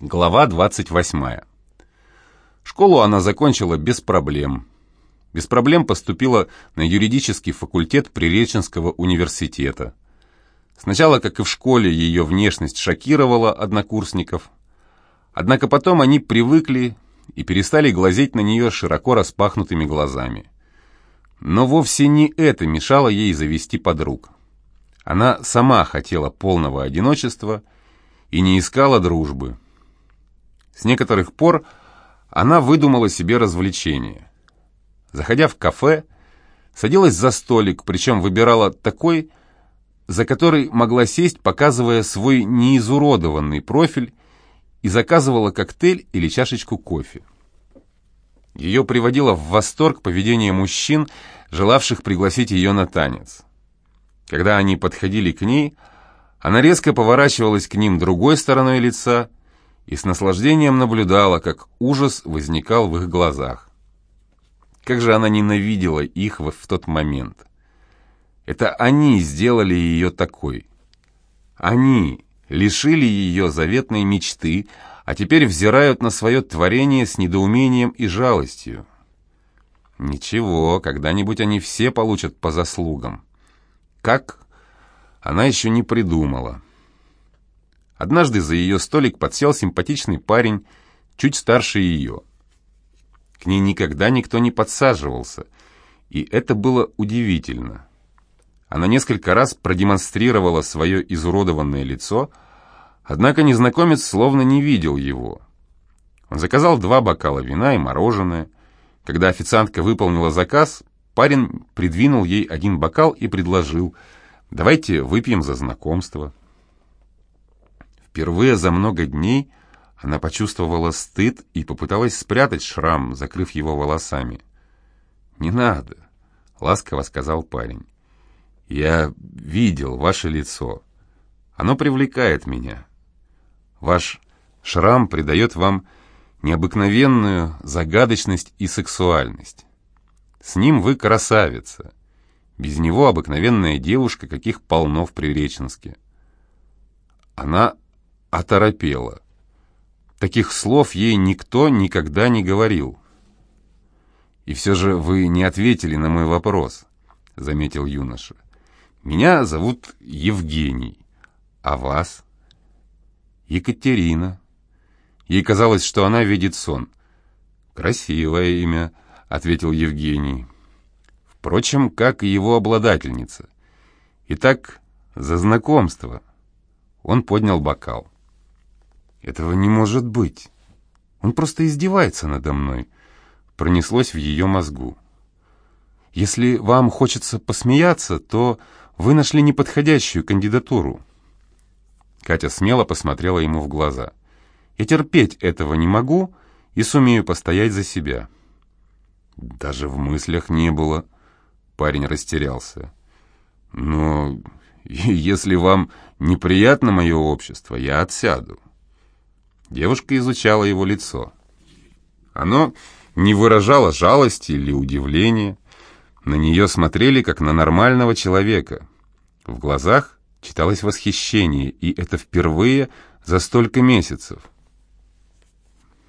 Глава 28. Школу она закончила без проблем. Без проблем поступила на юридический факультет Приреченского университета. Сначала, как и в школе, ее внешность шокировала однокурсников. Однако потом они привыкли и перестали глазеть на нее широко распахнутыми глазами. Но вовсе не это мешало ей завести подруг. Она сама хотела полного одиночества и не искала дружбы. С некоторых пор она выдумала себе развлечение. Заходя в кафе, садилась за столик, причем выбирала такой, за который могла сесть, показывая свой неизуродованный профиль, и заказывала коктейль или чашечку кофе. Ее приводило в восторг поведение мужчин, желавших пригласить ее на танец. Когда они подходили к ней, она резко поворачивалась к ним другой стороной лица и с наслаждением наблюдала, как ужас возникал в их глазах. Как же она ненавидела их в, тот момент. Это они сделали ее такой. Они лишили ее заветной мечты, а теперь взирают на свое творение с недоумением и жалостью. Ничего, когда-нибудь они все получат по заслугам. Как? Она еще не придумала. Однажды за ее столик подсел симпатичный парень, чуть старше ее. К ней никогда никто не подсаживался, и это было удивительно. Она несколько раз продемонстрировала свое изуродованное лицо, однако незнакомец словно не видел его. Он заказал два бокала вина и мороженое. Когда официантка выполнила заказ, парень придвинул ей один бокал и предложил «давайте выпьем за знакомство». Впервые за много дней она почувствовала стыд и попыталась спрятать шрам, закрыв его волосами. «Не надо», — ласково сказал парень. «Я видел ваше лицо. Оно привлекает меня. Ваш шрам придает вам необыкновенную загадочность и сексуальность. С ним вы красавица. Без него обыкновенная девушка, каких полно в Приреченске». Она оторопела. Таких слов ей никто никогда не говорил. «И все же вы не ответили на мой вопрос», — заметил юноша. «Меня зовут Евгений, а вас?» «Екатерина». Ей казалось, что она видит сон. «Красивое имя», — ответил Евгений. Впрочем, как и его обладательница. Итак, за знакомство. Он поднял бокал. «Этого не может быть. Он просто издевается надо мной», — пронеслось в ее мозгу. «Если вам хочется посмеяться, то вы нашли неподходящую кандидатуру». Катя смело посмотрела ему в глаза. «Я терпеть этого не могу и сумею постоять за себя». «Даже в мыслях не было», — парень растерялся. «Но если вам неприятно мое общество, я отсяду». Девушка изучала его лицо. Оно не выражало жалости или удивления. На нее смотрели, как на нормального человека. В глазах читалось восхищение, и это впервые за столько месяцев.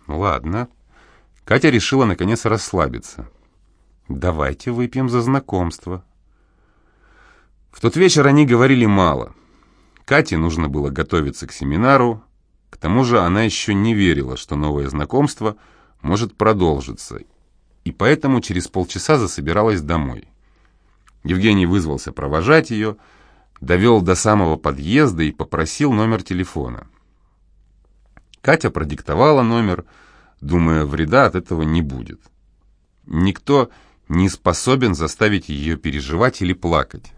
Ладно. Катя решила, наконец, расслабиться. «Давайте выпьем за знакомство». В тот вечер они говорили мало. Кате нужно было готовиться к семинару, к тому же она еще не верила, что новое знакомство может продолжиться, и поэтому через полчаса засобиралась домой. Евгений вызвался провожать ее, довел до самого подъезда и попросил номер телефона. Катя продиктовала номер, думая, вреда от этого не будет. Никто не способен заставить ее переживать или плакать.